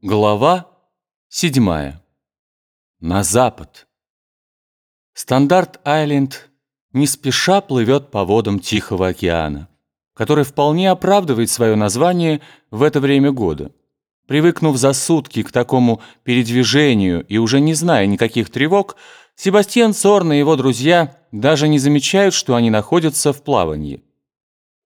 Глава 7. На запад. Стандарт-Айленд не спеша плывет по водам Тихого океана, который вполне оправдывает свое название в это время года. Привыкнув за сутки к такому передвижению и уже не зная никаких тревог, Себастьян Цорн и его друзья даже не замечают, что они находятся в плавании.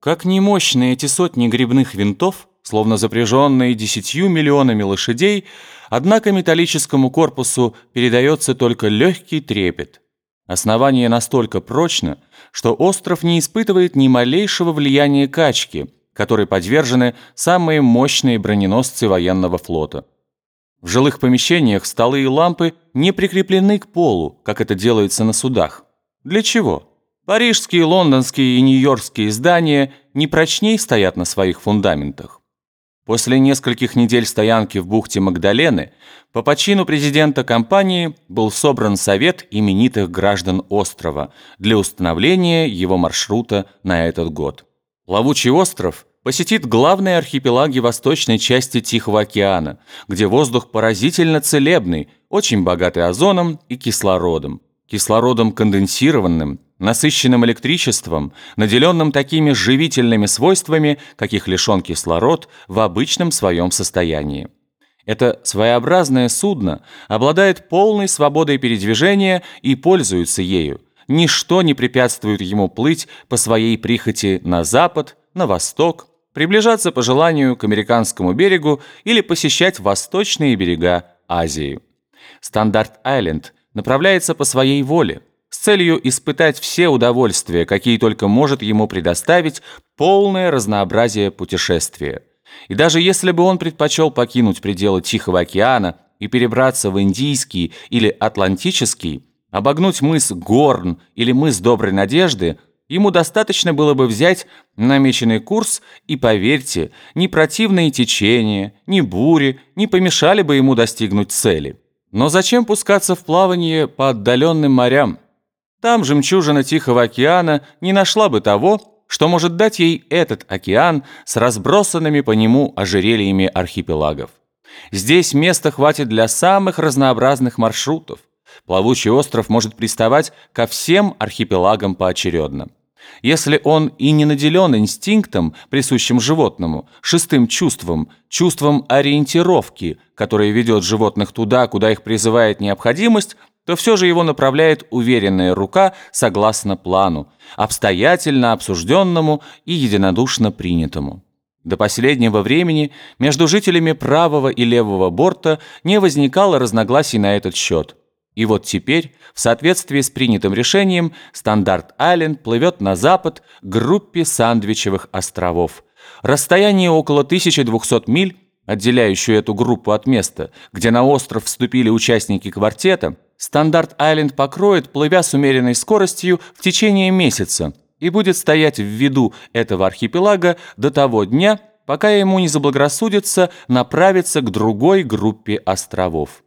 Как немощные эти сотни грибных винтов – словно запряженные десятью миллионами лошадей, однако металлическому корпусу передается только легкий трепет. Основание настолько прочно, что остров не испытывает ни малейшего влияния качки, которой подвержены самые мощные броненосцы военного флота. В жилых помещениях столы и лампы не прикреплены к полу, как это делается на судах. Для чего? Парижские, лондонские и нью-йоркские здания не прочней стоят на своих фундаментах. После нескольких недель стоянки в бухте Магдалены по почину президента компании был собран совет именитых граждан острова для установления его маршрута на этот год. Плавучий остров посетит главные архипелаги восточной части Тихого океана, где воздух поразительно целебный, очень богатый озоном и кислородом. Кислородом конденсированным – насыщенным электричеством, наделенным такими живительными свойствами, каких лишен кислород в обычном своем состоянии. Это своеобразное судно обладает полной свободой передвижения и пользуется ею. Ничто не препятствует ему плыть по своей прихоти на запад, на восток, приближаться по желанию к американскому берегу или посещать восточные берега Азии. Стандарт-Айленд направляется по своей воле – целью испытать все удовольствия, какие только может ему предоставить полное разнообразие путешествия. И даже если бы он предпочел покинуть пределы Тихого океана и перебраться в Индийский или Атлантический, обогнуть мыс Горн или мыс Доброй Надежды, ему достаточно было бы взять намеченный курс, и, поверьте, ни противные течения, ни бури не помешали бы ему достигнуть цели. Но зачем пускаться в плавание по отдаленным морям? Там жемчужина Тихого океана не нашла бы того, что может дать ей этот океан с разбросанными по нему ожерельями архипелагов. Здесь места хватит для самых разнообразных маршрутов. Плавучий остров может приставать ко всем архипелагам поочередно. Если он и не наделен инстинктом, присущим животному, шестым чувством, чувством ориентировки, которое ведет животных туда, куда их призывает необходимость, то все же его направляет уверенная рука согласно плану, обстоятельно обсужденному и единодушно принятому. До последнего времени между жителями правого и левого борта не возникало разногласий на этот счет. И вот теперь, в соответствии с принятым решением, Стандарт-Айленд плывет на запад к группе Сандвичевых островов. Расстояние около 1200 миль, отделяющую эту группу от места, где на остров вступили участники квартета, Стандарт-Айленд покроет, плывя с умеренной скоростью в течение месяца и будет стоять в виду этого архипелага до того дня, пока ему не заблагорассудится направиться к другой группе островов.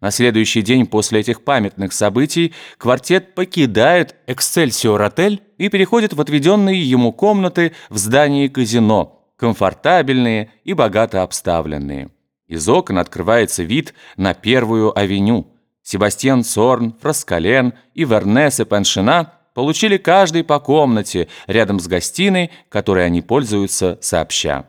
На следующий день после этих памятных событий квартет покидает Эксцельсиор-отель и переходит в отведенные ему комнаты в здании казино, комфортабельные и богато обставленные. Из окон открывается вид на первую авеню – Себастьян Сорн, Фраскален и Вернес и Пеншина получили каждый по комнате рядом с гостиной, которой они пользуются сообща.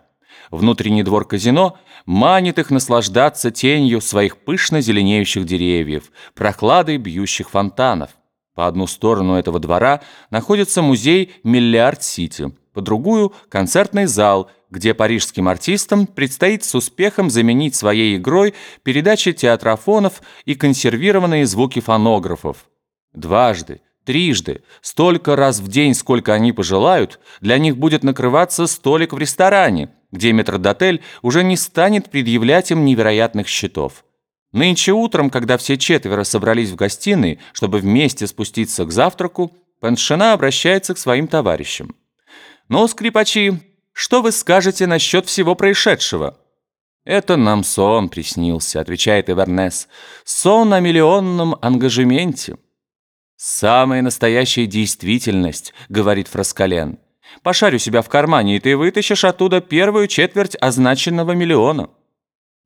Внутренний двор казино манит их наслаждаться тенью своих пышно зеленеющих деревьев, прохладой бьющих фонтанов. По одну сторону этого двора находится музей Миллиард-Сити, по другую – концертный зал, где парижским артистам предстоит с успехом заменить своей игрой передачи театрофонов и консервированные звуки фонографов. Дважды, трижды, столько раз в день, сколько они пожелают, для них будет накрываться столик в ресторане, где метрдотель уже не станет предъявлять им невероятных счетов. Нынче утром, когда все четверо собрались в гостиной, чтобы вместе спуститься к завтраку, Паншина обращается к своим товарищам. «Ну, скрипачи, что вы скажете насчет всего происшедшего?» «Это нам сон приснился», — отвечает Эвернес. «Сон о миллионном ангажементе». «Самая настоящая действительность», — говорит Фраскален. «Пошарю себя в кармане, и ты вытащишь оттуда первую четверть означенного миллиона».